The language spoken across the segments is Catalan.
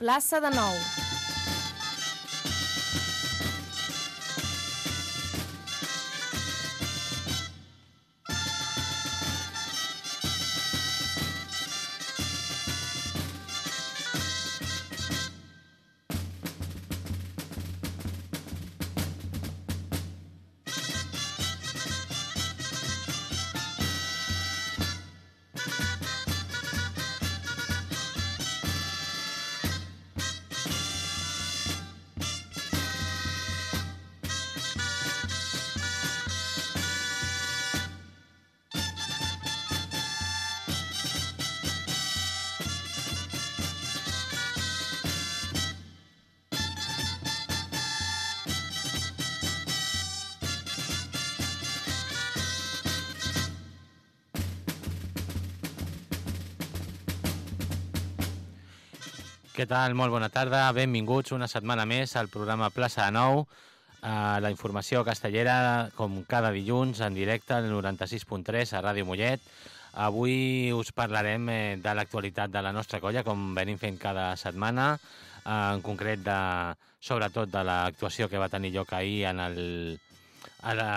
plaça de Nou. Què tal? Molt bona tarda. Benvinguts una setmana més al programa Plaça de Nou. Uh, la informació castellera, com cada dilluns, en directe al 96.3 a Ràdio Mollet. Avui us parlarem eh, de l'actualitat de la nostra colla, com venim fent cada setmana, eh, en concret de, sobretot de l'actuació que va tenir lloc ahir en el, a la,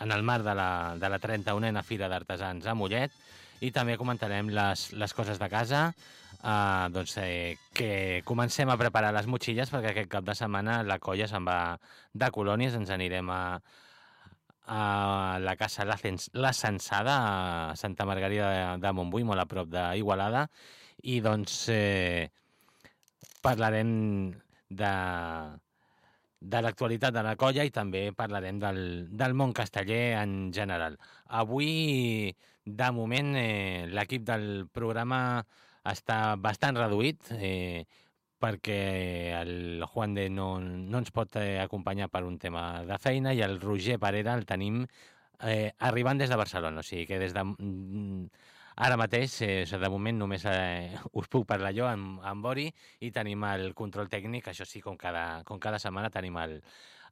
en el marc de la, de la 31a Fira d'Artesans a Mollet i també comentarem les, les coses de casa, eh, doncs, eh, que comencem a preparar les motxilles perquè aquest cap de setmana la colla se'n va de colònies, ens anirem a, a la casa la Censada, a Santa Margarida de, de Montbui, molt a prop d'Igualada, i doncs eh, parlarem de, de l'actualitat de la colla i també parlarem del, del món casteller en general. Avui, de moment, eh, l'equip del programa està bastant reduït eh, perquè el Juan de no, no ens pot eh, acompanyar per un tema de feina i el Roger Parera el tenim eh, arribant des de Barcelona, o sigui que des de... mm, Ara mateix, eh, de moment, només eh, us puc parlar jo amb, amb Bori i tenim el control tècnic, això sí, com cada, com cada setmana tenim el,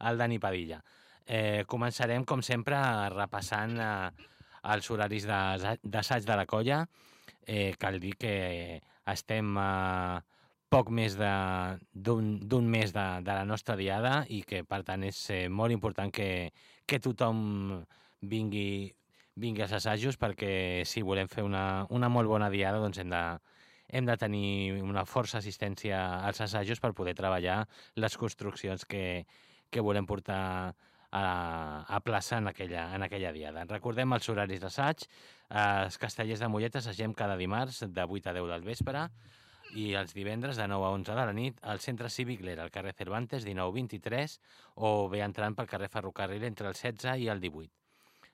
el Dani Padilla. Eh, començarem, com sempre, repassant eh, els horaris d'assa- d'assaig de la colla. Eh, cal dir que estem a poc més d'un mes de, de la nostra diada i que, per tant, és eh, molt important que, que tothom vingui, vingui als assajos perquè si volem fer una, una molt bona diada doncs hem de, hem de tenir una força assistència als assajos per poder treballar les construccions que, que volem portar a, a plaça en aquella, en aquella diada. Recordem els horaris d'assaig. Eh, Els castellers de Mollet assagem cada dimarts de 8 a 10 del vespre i els divendres de 9 a 11 de la nit al centre cívic Lera, al carrer Cervantes, 19-23, o bé entrant pel carrer Ferrocarril entre el 16 i el 18.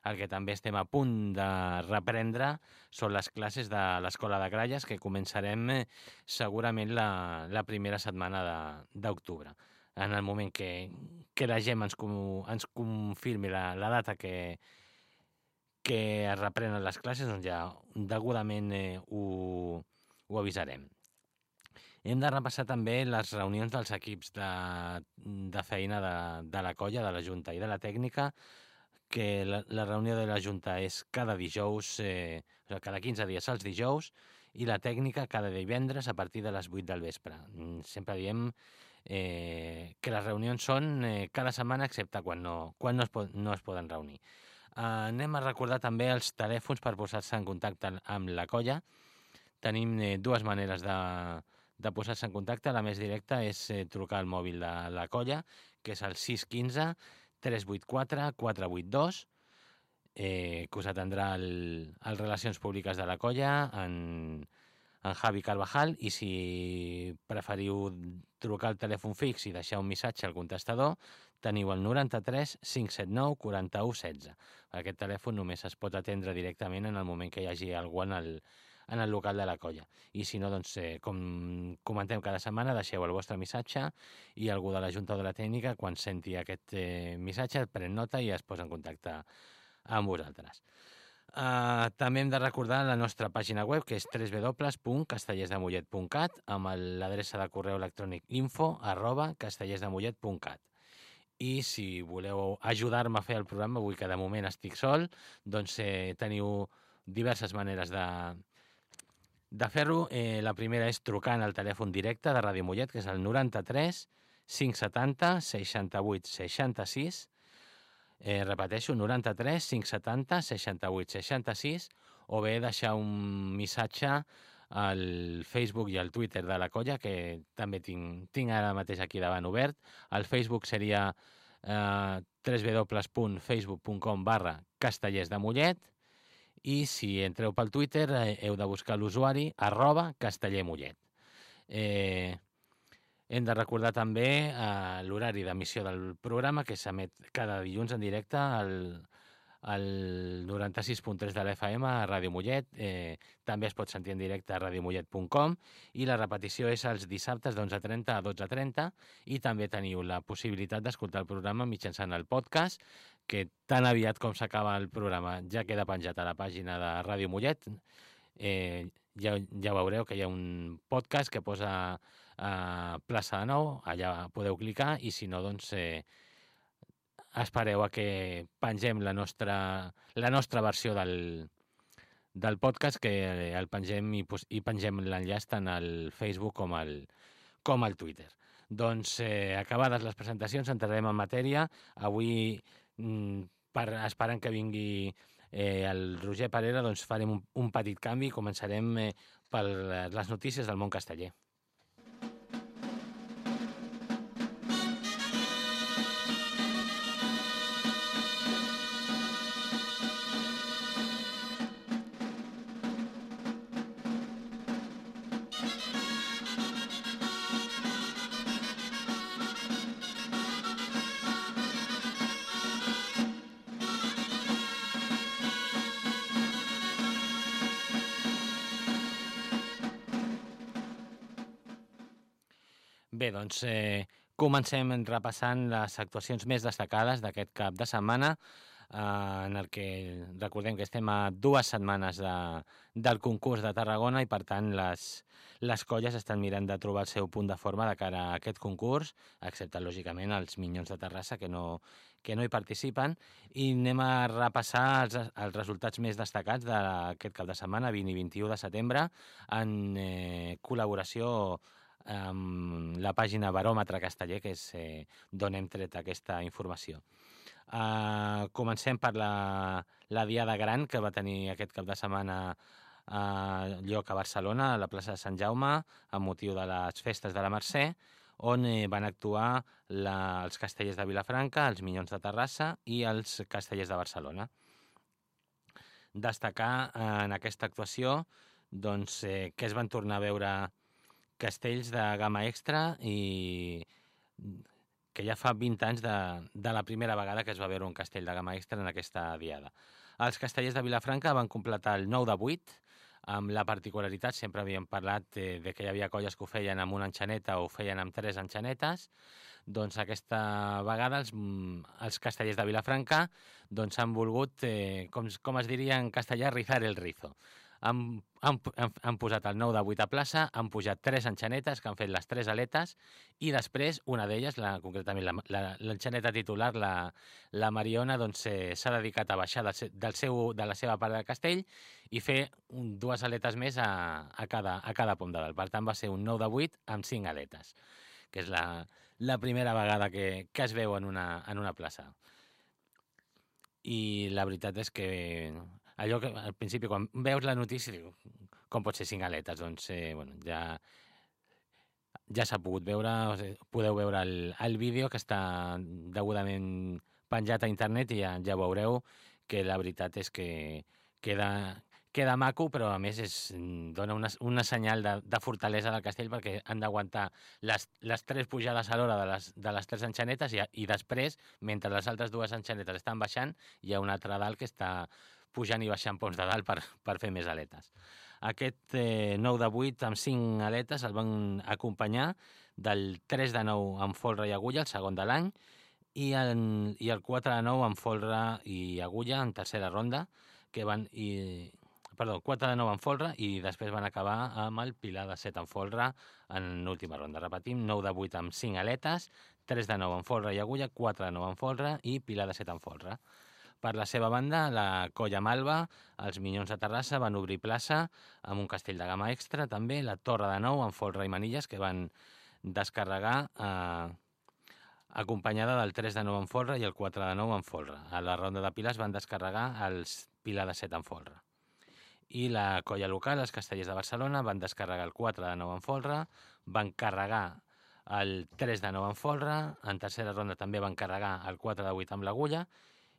El que també estem a punt de reprendre són les classes de l'Escola de Gralles, que començarem eh, segurament la, la primera setmana d'octubre. En el moment que, que la GEM ens, com, ens confirmi la, la data que, que es reprenen les classes, doncs ja degudament eh, ho, ho avisarem. Hem de repassar també les reunions dels equips de, de feina de, de la colla, de la Junta i de la tècnica, que la, la reunió de la Junta és cada dijous, eh, o cada 15 dies els dijous, i la tècnica cada divendres a partir de les 8 del vespre. Mm, Sempre diem eh, que les reunions són eh, cada setmana excepte quan no, quan no, es, pot, no es poden reunir. Eh, anem a recordar també els telèfons per posar-se en contacte amb la colla. Tenim eh, dues maneres de, de posar-se en contacte. La més directa és eh, trucar al mòbil de la colla, que és el 615 384 482, eh, que us atendrà el, el Relacions Públiques de la colla, en, en Javi Carvajal, i si preferiu trucar al telèfon fix i deixar un missatge al contestador, teniu el 93 579 41 16. Aquest telèfon només es pot atendre directament en el moment que hi hagi algú en el, en el local de la colla. I si no, doncs, eh, com comentem cada setmana, deixeu el vostre missatge i algú de la Junta de la Tècnica, quan senti aquest eh, missatge, pren nota i es posa en contacte amb vosaltres. Uh, també hem de recordar la nostra pàgina web, que és www.castellersdemollet.cat, amb l'adreça de correu electrònic info arroba castellersdemollet.cat. I si voleu ajudar-me a fer el programa, avui que de moment estic sol, doncs eh, teniu diverses maneres de, De fer-ho, eh, la primera és trucant al telèfon directe de Ràdio Mollet, que és el 93 570 68 66. Eh, repeteixo, 93 570 68 66 o bé deixar un missatge al Facebook i al Twitter de la colla, que també tinc, tinc ara mateix aquí davant obert. El Facebook seria eh, www.facebook.com barra castellers de Mollet i si entreu pel Twitter eh, heu de buscar l'usuari arroba castellermollet. Eh, hem de recordar també eh, l'horari d'emissió del programa que s'emet cada dilluns en directe al, al 96.3 de l'FM a Ràdio Mollet. Eh, també es pot sentir en directe a radiomollet.com i la repetició és els dissabtes d'11.30 a 12.30 i també teniu la possibilitat d'escoltar el programa mitjançant el podcast que tan aviat com s'acaba el programa ja queda penjat a la pàgina de Ràdio Mollet. Eh, ja, ja veureu que hi ha un podcast que posa a plaça de Nou, allà podeu clicar i si no, doncs eh, espereu a que pengem la nostra, la nostra versió del, del podcast que el pengem i, i pengem l'enllaç tant al Facebook com al, com al Twitter. Doncs eh, acabades les presentacions, entrarem en matèria. Avui Mm, per, esperant que vingui eh, el Roger Parera, doncs farem un, un petit canvi i començarem eh, per les notícies del món casteller. Doncs eh, comencem repassant les actuacions més destacades d'aquest cap de setmana, eh, en el que recordem que estem a dues setmanes de, del concurs de Tarragona i, per tant, les, les colles estan mirant de trobar el seu punt de forma de cara a aquest concurs, excepte, lògicament, els Minyons de Terrassa, que no, que no hi participen, i anem a repassar els, els resultats més destacats d'aquest cap de setmana, 20 i 21 de setembre, en eh, col·laboració amb la pàgina Baròmetre Casteller, que és eh, d'on hem tret aquesta informació. Uh, comencem per la, la Diada Gran, que va tenir aquest cap de setmana uh, lloc a Barcelona, a la plaça de Sant Jaume, amb motiu de les festes de la Mercè, on eh, van actuar la, els castellers de Vilafranca, els Minyons de Terrassa i els castellers de Barcelona. Destacar eh, en aquesta actuació doncs, eh, que es van tornar a veure castells de gamma extra i que ja fa 20 anys de, de la primera vegada que es va veure un castell de gamma extra en aquesta diada. Els castellers de Vilafranca van completar el 9 de 8, amb la particularitat, sempre havíem parlat de, de que hi havia colles que ho feien amb una enxaneta o ho feien amb tres enxanetes, doncs aquesta vegada els, els castellers de Vilafranca doncs han volgut, eh, com, com es diria en castellà, rizar el rizo han, han, han posat el 9 de 8 a plaça, han pujat tres enxanetes que han fet les tres aletes i després una d'elles, concretament l'enxaneta la, titular, la, la Mariona, doncs eh, s'ha dedicat a baixar del, del seu, de la seva part del castell i fer un, dues aletes més a, a, cada, a cada pom de dalt. Per tant, va ser un 9 de 8 amb 5 aletes, que és la, la primera vegada que, que es veu en una, en una plaça. I la veritat és que allò que al principi, quan veus la notícia, diu, com pot ser cinc aletes? Doncs, eh, bueno, ja, ja s'ha pogut veure, o sigui, podeu veure el, el vídeo que està degudament penjat a internet i ja, ja veureu que la veritat és que queda, queda maco, però a més és, dona una, una senyal de, de fortalesa del castell perquè han d'aguantar les, les tres pujades a l'hora de, les, de les tres enxanetes i, i després, mentre les altres dues enxanetes estan baixant, hi ha una altra dalt que està pujant i baixant ponts de dalt per, per fer més aletes. Aquest eh, 9 de 8 amb 5 aletes el van acompanyar del 3 de 9 amb folre i agulla, el segon de l'any, i, i el 4 de 9 amb folre i agulla en tercera ronda, que van... I, perdó, 4 de 9 en folre i després van acabar amb el Pilar de 7 en folre en l'última ronda. Repetim, 9 de 8 amb 5 aletes, 3 de 9 en folre i agulla, 4 de 9 en folre i Pilar de 7 en folre. Per la seva banda, la Colla Malva, els Minyons de Terrassa van obrir plaça amb un castell de gamma extra, també la Torre de Nou amb folre i manilles que van descarregar eh, acompanyada del 3 de 9 en folre i el 4 de 9 en folre. A la ronda de piles van descarregar els Pilar de 7 en folre. I la colla local, els Castellers de Barcelona, van descarregar el 4 de 9 en folre, van carregar el 3 de 9 en folre, en tercera ronda també van carregar el 4 de 8 amb l'agulla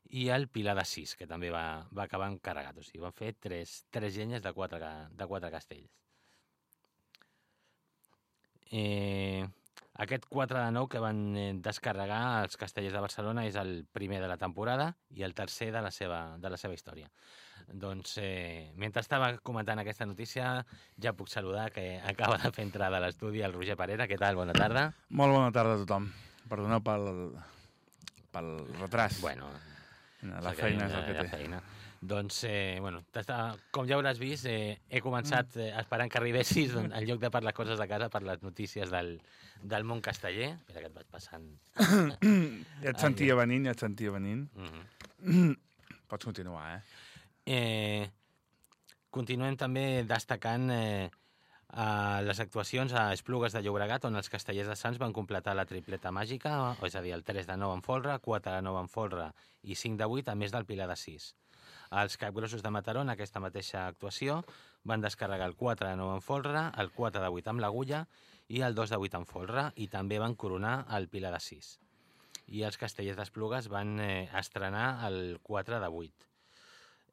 i el Pilar de 6, que també va, va acabar encarregat. O sigui, van fer tres, tres llenyes de quatre, de quatre castells. Eh, aquest 4 de 9 que van eh, descarregar els castellers de Barcelona és el primer de la temporada i el tercer de la seva, de la seva història. Doncs, eh, mentre estava comentant aquesta notícia, ja puc saludar que acaba de fer entrada a l'estudi el Roger Parera. Què tal? Bona tarda. Molt bona tarda a tothom. Perdoneu pel, pel retras. Bueno, la feina és el que la té. feina. Doncs, eh, bueno, com ja hauràs vist, eh, he començat eh, esperant que arribessis, doncs, en lloc de per les coses de casa, per les notícies del, del món casteller. Espera que et vaig passant. Ja et sentia venint, ja et sentia venint. Mm Pots continuar, eh? eh, continuem també destacant eh, a les actuacions a Esplugues de Llobregat, on els castellers de Sants van completar la tripleta màgica, és a dir, el 3 de 9 en folre, 4 de 9 en folre i 5 de 8, a més del Pilar de 6. Els capgrossos de Mataró, en aquesta mateixa actuació, van descarregar el 4 de 9 en folre, el 4 de 8 amb l'agulla i el 2 de 8 en folre, i també van coronar el Pilar de 6. I els castellers d'Esplugues van eh, estrenar el 4 de 8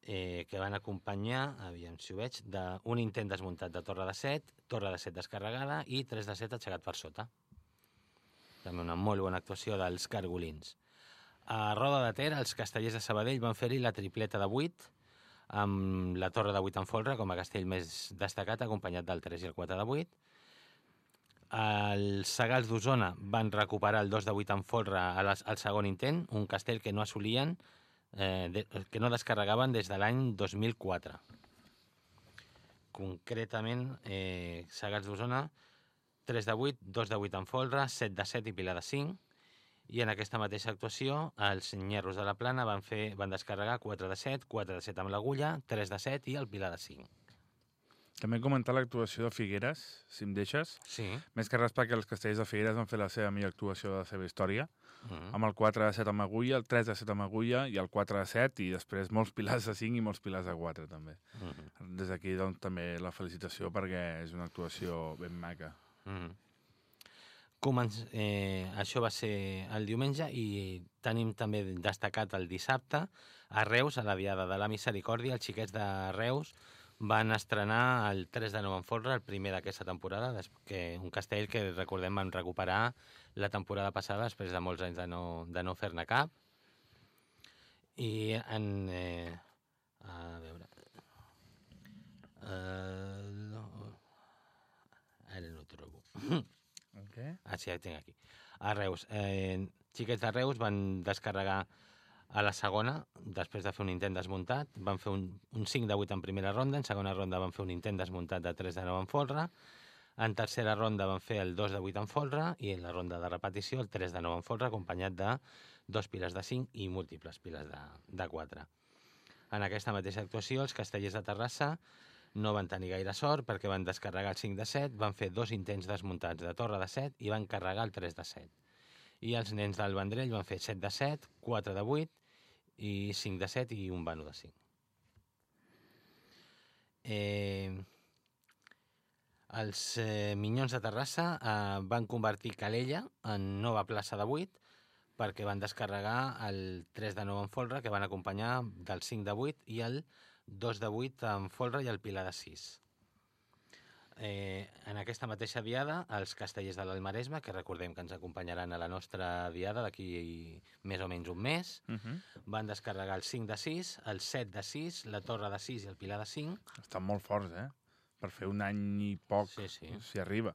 eh, que van acompanyar, aviam si ho veig, d'un intent desmuntat de torre de 7, torre de 7 descarregada i 3 de 7 aixecat per sota. També una molt bona actuació dels cargolins. A Roda de Ter, els castellers de Sabadell van fer-hi la tripleta de 8, amb la torre de 8 en folre com a castell més destacat, acompanyat del 3 i el 4 de 8. Els Segals d'Osona van recuperar el 2 de 8 en folre al segon intent, un castell que no assolien eh, de, que no descarregaven des de l'any 2004. Concretament, eh, Sagats d'Osona, 3 de 8, 2 de 8 en folre, 7 de 7 i Pilar de 5. I en aquesta mateixa actuació, els Nyerros de la Plana van, fer, van descarregar 4 de 7, 4 de 7 amb l'agulla, 3 de 7 i el Pilar de 5. També comentar l'actuació de Figueres, si em deixes. Sí. Més que res perquè els castells de Figueres van fer la seva millor actuació de la seva història, Mm. amb el 4 de 7 amb agulla, el 3 de 7 amb agulla i el 4 de 7, i després molts pilars de 5 i molts pilars de 4, també. Mm. Des d'aquí, doncs, també la felicitació perquè és una actuació ben maca. Mm. Començ, eh, això va ser el diumenge i tenim també destacat el dissabte a Reus, a la Diada de la Misericòrdia, els xiquets de Reus van estrenar el 3 de 9 en folre, el primer d'aquesta temporada, que un castell que, recordem, van recuperar la temporada passada després de molts anys de no, de no fer-ne cap. I en... Eh, a veure... Eh, no, ara no ho trobo. Okay. Ah, sí, ja tinc aquí. A Reus. Eh, xiquets de Reus van descarregar a la segona, després de fer un intent desmuntat. Van fer un, un 5 de 8 en primera ronda, en segona ronda van fer un intent desmuntat de 3 de 9 en folre, en tercera ronda van fer el 2 de 8 en folre i en la ronda de repetició el 3 de 9 en folre, acompanyat de dos piles de 5 i múltiples piles de, de 4. En aquesta mateixa actuació, els castellers de Terrassa no van tenir gaire sort perquè van descarregar el 5 de 7, van fer dos intents desmuntats de torre de 7 i van carregar el 3 de 7. I els nens del Vendrell van fer 7 de 7, 4 de 8 i 5 de 7 i un vano de 5. Eh, els eh, Minyons de Terrassa eh, van convertir Calella en nova plaça de 8 perquè van descarregar el 3 de 9 en folre que van acompanyar del 5 de 8 i el 2 de 8 en folre i el pilar de 6. Eh, en aquesta mateixa diada, els castellers de l'Almaresme, que recordem que ens acompanyaran a la nostra diada d'aquí més o menys un mes, Uh -huh. van descarregar el 5 de 6, el 7 de 6, la torre de 6 i el pilar de 5. Estan molt forts, eh? Per fer un any i poc, Sí, sí. si arriba.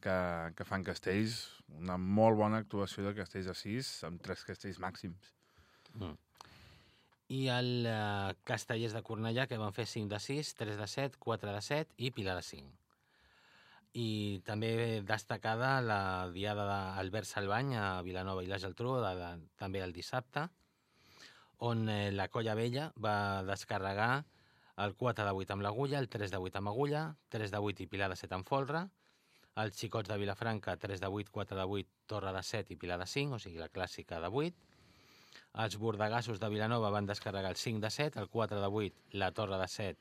Que, que fan castells, una molt bona actuació de castells de 6, amb tres castells màxims. Mm. I el eh, Castellers de Cornellà, que van fer 5 de 6, 3 de 7, 4 de 7 i Pilar de 5. I també destacada la diada d'Albert Salvany a Vilanova i la Geltrú, de, de, també el dissabte, on eh, la Colla Vella va descarregar el 4 de 8 amb l'agulla, el 3 de 8 amb agulla, 3 de 8 i Pilar de 7 amb folre, els Xicots de Vilafranca, 3 de 8, 4 de 8, Torre de 7 i Pilar de 5, o sigui, la clàssica de 8. Els Bordegassos de Vilanova van descarregar el 5 de 7, el 4 de 8, la Torre de 7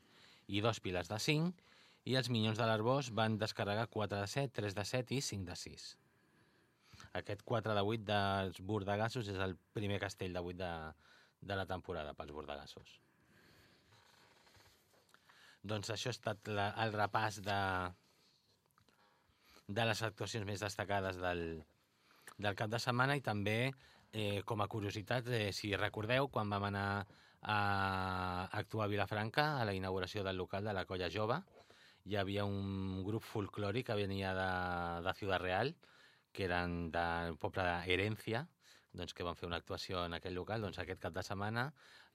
i dos Pilars de 5, i els Minyons de l'Arbós van descarregar 4 de 7, 3 de 7 i 5 de 6. Aquest 4 de 8 dels Bordegassos és el primer castell de 8 de, de la temporada pels Bordegassos. Doncs això ha estat la, el repàs de, de les actuacions més destacades del, del cap de setmana i també, eh, com a curiositat, eh, si recordeu, quan vam anar a actuar a Vilafranca, a la inauguració del local de la Colla Jove, hi havia un grup folclòric que venia de, de Ciudad Real, que eren del poble d'Herència, doncs, que van fer una actuació en aquell local, doncs aquest cap de setmana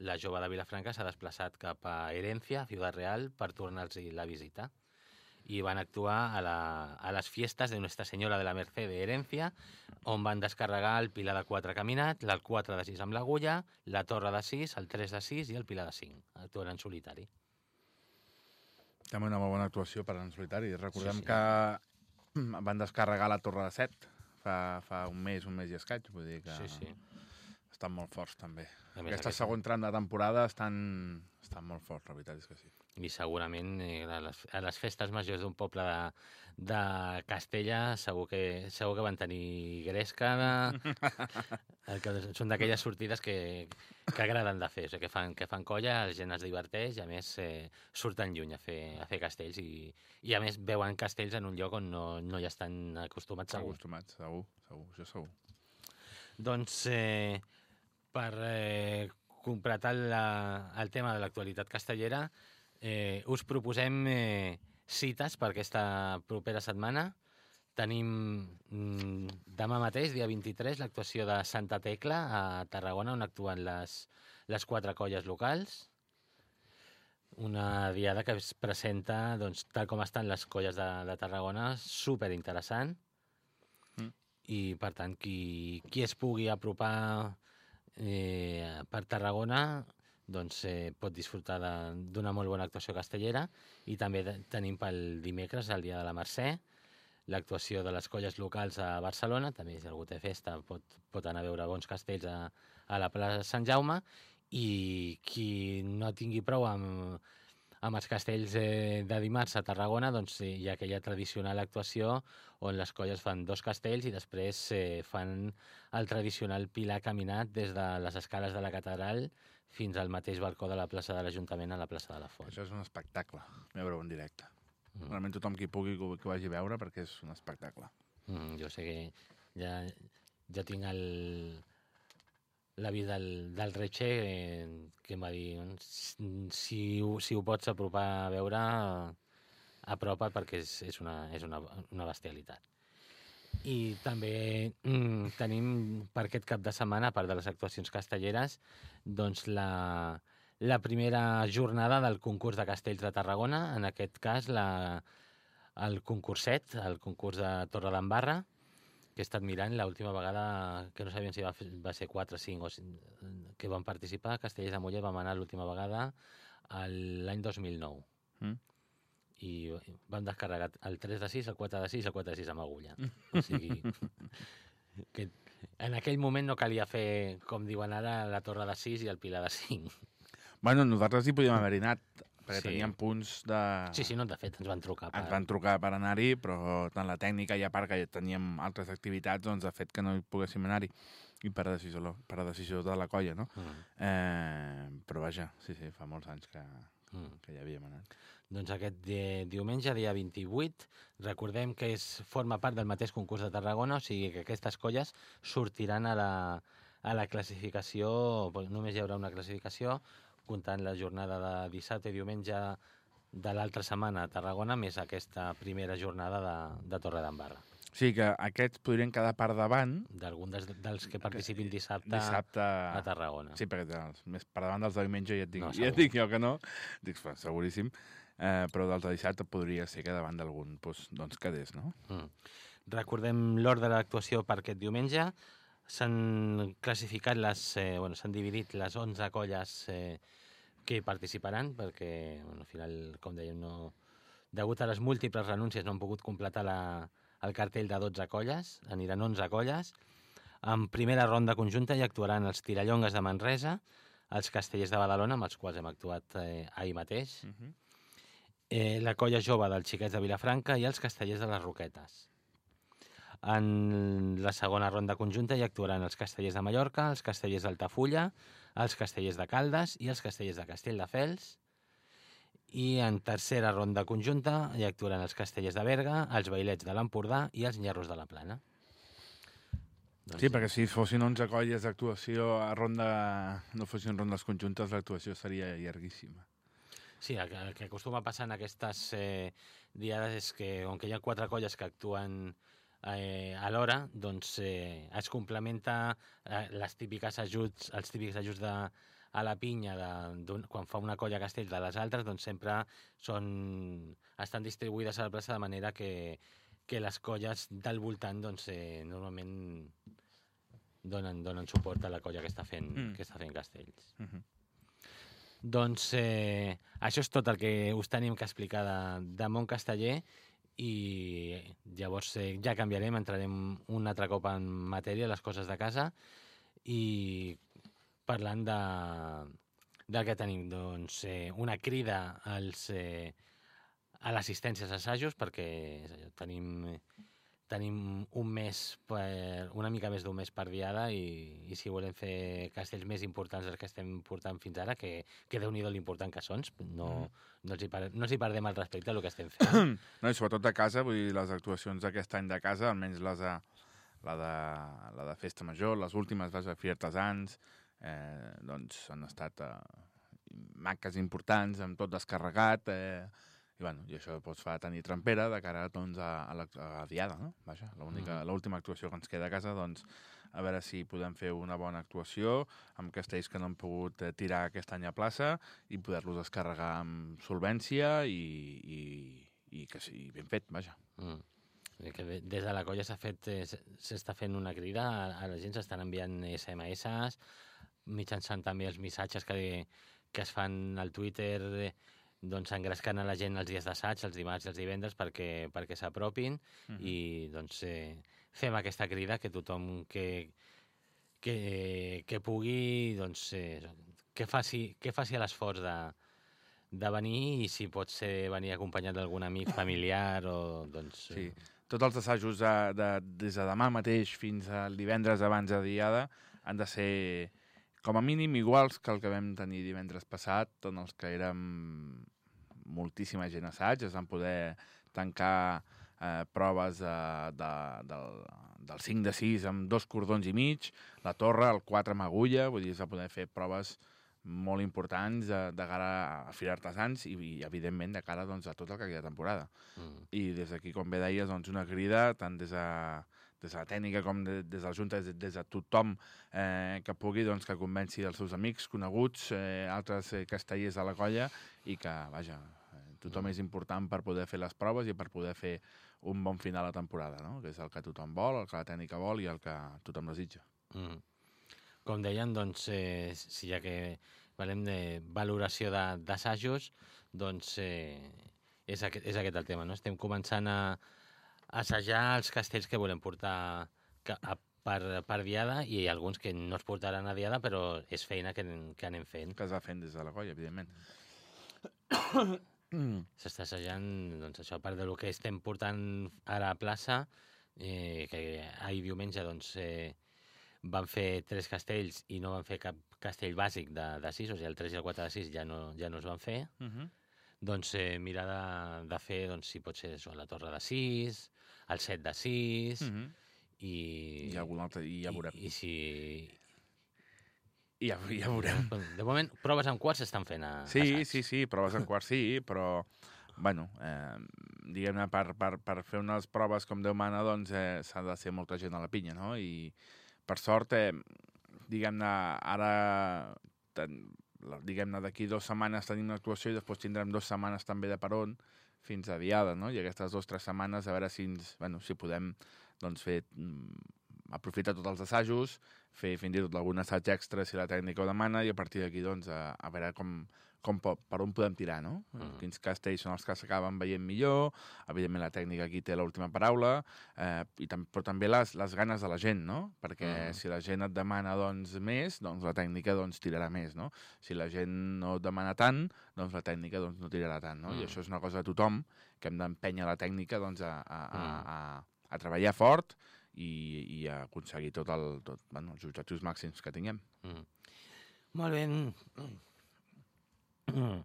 la jove de Vilafranca s'ha desplaçat cap a Herència, a Ciudad Real, per tornar-los la visita. I van actuar a, la, a les fiestes de Nuestra Senyora de la Mercè de Herència, on van descarregar el Pilar de 4 caminat, el 4 de 6 amb l'agulla, la Torre de 6, el 3 de 6 i el Pilar de 5. Actuant en solitari. També una molt bona actuació per en solitari. Recordem Sí, sí. que van descarregar la Torre de Set fa, fa un mes, un mes i escaig. Vull dir que Sí, sí. estan molt forts, també. A més, Aquest aquesta- segon tram de temporada estan, estan molt forts, la veritat és que sí. I segurament eh, a, les, a les festes majors d'un poble de, de Castella segur que, segur que van tenir gresca. De, el que són d'aquelles sortides que, que agraden de fer, o sigui, que, fan, que fan colla, la gent es diverteix i a més eh, surten lluny a fer, a fer castells i, i a més veuen castells en un lloc on no, no hi estan acostumats segur. Acostumats, segur, segur, això segur. Doncs eh, per eh, completar la, el tema de l'actualitat castellera, eh, us proposem eh, cites per aquesta propera setmana. Tenim mm, demà mateix, dia 23, l'actuació de Santa Tecla a Tarragona, on actuen les, les quatre colles locals. Una diada que es presenta, doncs, tal com estan les colles de, de Tarragona, super interessant. Mm. I, per tant, qui, qui es pugui apropar eh, per Tarragona doncs, eh, pot disfrutar d'una molt bona actuació castellera i també de, tenim pel dimecres, el dia de la Mercè, l'actuació de les colles locals a Barcelona, també si algú té festa pot, pot anar a veure bons castells a, a la plaça Sant Jaume. I qui no tingui prou amb, amb els castells eh, de dimarts a Tarragona, doncs eh, hi ha aquella tradicional actuació on les colles fan dos castells i després eh, fan el tradicional pilar caminat des de les escales de la catedral fins al mateix balcó de la plaça de l'Ajuntament a la plaça de la Font. Això és un espectacle, veure-ho en directe. Mm. Realment tothom qui pugui que ho, que ho vagi a veure perquè és un espectacle. Mm, jo sé que ja, ja tinc el, l'avi del, del Retxe eh, que em va dir si, si, ho, pots apropar a veure, apropa't perquè és, és, una, és una, una bestialitat. I també mm, tenim per aquest cap de setmana, a part de les actuacions castelleres, doncs la, la primera jornada del concurs de castells de Tarragona, en aquest cas la, el concurset, el concurs de Torre d'Embarra, que he estat mirant l'última vegada, que no sabien si va, va ser 4, 5 o 5, que van participar, Castellers de Mollet vam anar l'última vegada l'any 2009 Mm? I vam descarregar el 3 de 6, el 4 de 6 el 4 de 6 amb agulla. O sigui, que en aquell moment no calia fer, com diuen ara, la torre de 6 i el pilar de 5. Bueno, nosaltres hi podíem haver anat, perquè Sí. teníem punts de... Sí, sí, no, de fet, ens van trucar. Ens van trucar per anar-hi, però tant la tècnica i a part que teníem altres activitats, doncs ha fet que no hi poguéssim anar-hi. I per decisió, per decisió de la colla, no? Mm, Eh, però vaja, sí, sí, fa molts anys que, mm. que ja havíem anat. Doncs aquest di diumenge, dia 28, recordem que és, forma part del mateix concurs de Tarragona, o sigui que aquestes colles sortiran a la, a la classificació, només hi haurà una classificació, comptant la jornada de dissabte i diumenge de l'altra setmana a Tarragona, més aquesta primera jornada de, de Torre d'Embarra. O sigui que aquests podrien quedar per davant D'algun dels, dels que participin dissabte, dissabte... a Tarragona. Sí, perquè els, més per davant dels de diumenge ja et dic, No, ja et dic jo que no. Dic, "Fa, seguríssim. Eh, però dels de dissabte podria ser que davant d'algun doncs, doncs quedés, no? Mm. Recordem l'ordre d'actuació per aquest diumenge. s'han classificat les... Eh, bueno, s'han dividit les 11 colles eh, que participaran, perquè bueno, al final, com dèiem, no, degut a les múltiples renúncies no han pogut completar la, el cartell de 12 colles, aniran 11 colles. En primera ronda conjunta hi actuaran els Tirallongues de Manresa, els Castellers de Badalona, amb els quals hem actuat eh, ahir mateix, Uh -huh. eh, la colla jove dels Xiquets de Vilafranca i els Castellers de les Roquetes. En la segona ronda conjunta hi actuaran els Castellers de Mallorca, els Castellers d'Altafulla, els Castellers de Caldes i els Castellers de Castelldefels. I en tercera ronda conjunta hi actuaran els Castellers de Berga, els Bailets de l'Empordà i els Nyerros de la Plana. Doncs, Sí, perquè si fossin 11 colles d'actuació a ronda, no fossin rondes conjuntes, l'actuació seria llarguíssima. Sí, el que, el que acostuma a passar en aquestes eh, diades és que, com que hi ha quatre colles que actuen eh, alhora, doncs eh, es complementa eh, les típiques ajuts, els típics ajuts de, a la pinya de, quan fa una colla castell de les altres, doncs sempre són, estan distribuïdes a la plaça de manera que, que les colles del voltant doncs, eh, normalment donen, donen suport a la colla que està fent, Mm. mm. que està fent castells. Uh -huh. Doncs eh, això és tot el que us tenim que explicar de, de món casteller i llavors eh, ja canviarem, entrarem un altre cop en matèria, les coses de casa i parlant de, del que tenim, doncs eh, una crida als, eh, a l'assistència als assajos perquè allò, tenim, tenim un mes, per, una mica més d'un mes per diada i, i si volem fer castells més importants dels que estem portant fins ara, que, que déu nhi l'important que són, no, no, els hi per, no els hi perdem el respecte a el que estem fent. No, i sobretot de casa, vull dir, les actuacions d'aquest any de casa, almenys les de, la, de, la de Festa Major, les últimes, les de Fira Artesans, eh, doncs han estat eh, maques importants, amb tot descarregat, eh, i, bueno, i això doncs, fa tenir trampera de cara doncs, a, a, la, a la diada, no? Vaja, Mhm. l'última actuació que ens queda a casa, doncs, a veure si podem fer una bona actuació amb castells que no han pogut eh, tirar aquest any a plaça i poder-los descarregar amb solvència i, i, i que sigui ben fet, vaja. Mm. Que de- des de la colla s'ha fet, eh, s'està fent una crida, a la gent s'estan enviant SMS, mitjançant també els missatges que, que es fan al Twitter, doncs engrescant a la gent els dies d'assaig, els dimarts i els divendres, perquè, perquè s'apropin Mhm. i doncs eh, fem aquesta crida que tothom que, que, que pugui doncs, eh, que, faci, que faci l'esforç de, de venir i si pot ser venir acompanyat d'algun amic familiar o doncs... Sí. eh, Tots els assajos de, de, des de demà mateix fins al divendres abans de diada han de ser com a mínim iguals que el que vam tenir divendres passat, en els que érem moltíssima gent assaig, es van poder tancar eh, proves de, de, del, del 5 de 6 amb dos cordons i mig, la torre, el 4 amb agulla, vull dir, es va poder fer proves molt importants de, de cara a Fira Artesans i, i evidentment, de cara doncs, a tot el que queda temporada. mm, I des d'aquí, com bé deies, doncs una crida, tant des de, des de la tècnica com de, des de la Junta, des, des de tothom eh, que pugui, doncs, que convenci els seus amics, coneguts, eh, altres eh, castellers de la colla, i que, vaja, eh, tothom és important per poder fer les proves i per poder fer un bon final a temporada, no? que és el que tothom vol, el que la tècnica vol i el que tothom desitja. mm. Com deien, doncs, eh, si ja que parlem de valoració d'assajos, doncs eh, és, aquest, és aquest el tema, no? Estem començant a assajar els castells que volem portar ca- a, per, per diada i alguns que no es portaran a diada, però és feina que, que anem fent. Que es va fent des de la colla, evidentment. S'està assajant, doncs, això, a part del que estem portant ara a plaça, eh, que ahir diumenge, doncs, eh, van fer tres castells i no van fer cap castell bàsic de, de sis, o sigui, el 3 i el 4 de 6 ja no, ja no es van fer, Uh -huh. Doncs eh, mirar de, de fer, doncs, si pot ser això, la torre de 6, el 7 de 6, Uh -huh. i... I algun altre, i ja veurem. I, i si... I ja, ja veurem. De moment, proves amb quarts s'estan fent a Sí, assaig. sí, sí, proves en quart sí, però, bueno, eh, diguem-ne, per, per, per fer unes proves com Déu mana, doncs eh, s'ha de ser molta gent a la pinya, no? I, per sort, eh, diguem-ne, ara, ten, diguem-ne, d'aquí dues setmanes tenim una actuació i després tindrem dues setmanes també de peron fins a diada, no? I aquestes dues o tres setmanes a veure si, ens, bueno, si podem doncs, fer mm, aprofitar tots els assajos, fer fins i tot algun assaig extra si la tècnica ho demana, i a partir d'aquí, doncs, a, a veure com, com po, per on podem tirar, no? Mm. Mhm. Quins castells són els que s'acaben veient millor, evidentment la tècnica aquí té l'última paraula, eh, i tam però també les, les ganes de la gent, no? Perquè Mm. si la gent et demana doncs, més, doncs la tècnica doncs, tirarà més, no? Si la gent no et demana tant, doncs la tècnica doncs, no tirarà tant, no? Mm. I això és una cosa de tothom, que hem d'empènyer la tècnica doncs, a, a, a, Mm. a, a treballar fort i, i a aconseguir tot el, tot, bueno, els objectius màxims que tinguem. Mm. Molt bé. Mm.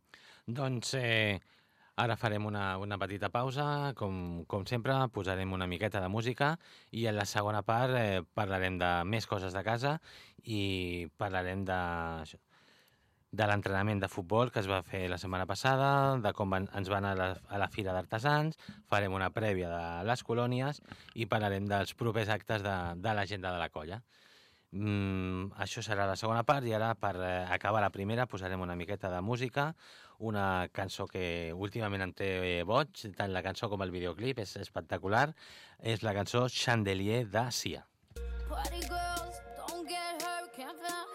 Doncs eh, ara farem una, una petita pausa. Com, com sempre, posarem una miqueta de música i en la segona part eh, parlarem de més coses de casa i parlarem de, de l'entrenament de futbol que es va fer la setmana passada, de com van, ens van a la, a la Fira d'Artesans, farem una prèvia de les colònies i parlarem dels propers actes de, de l'agenda de la colla. Mm, això serà la segona part i ara per eh, acabar la primera posarem una miqueta de música, una cançó que últimament em té eh, boig, tant la cançó com el videoclip, és espectacular, és la cançó Chandelier de Sia. Party girls, don't get hurt, can't feel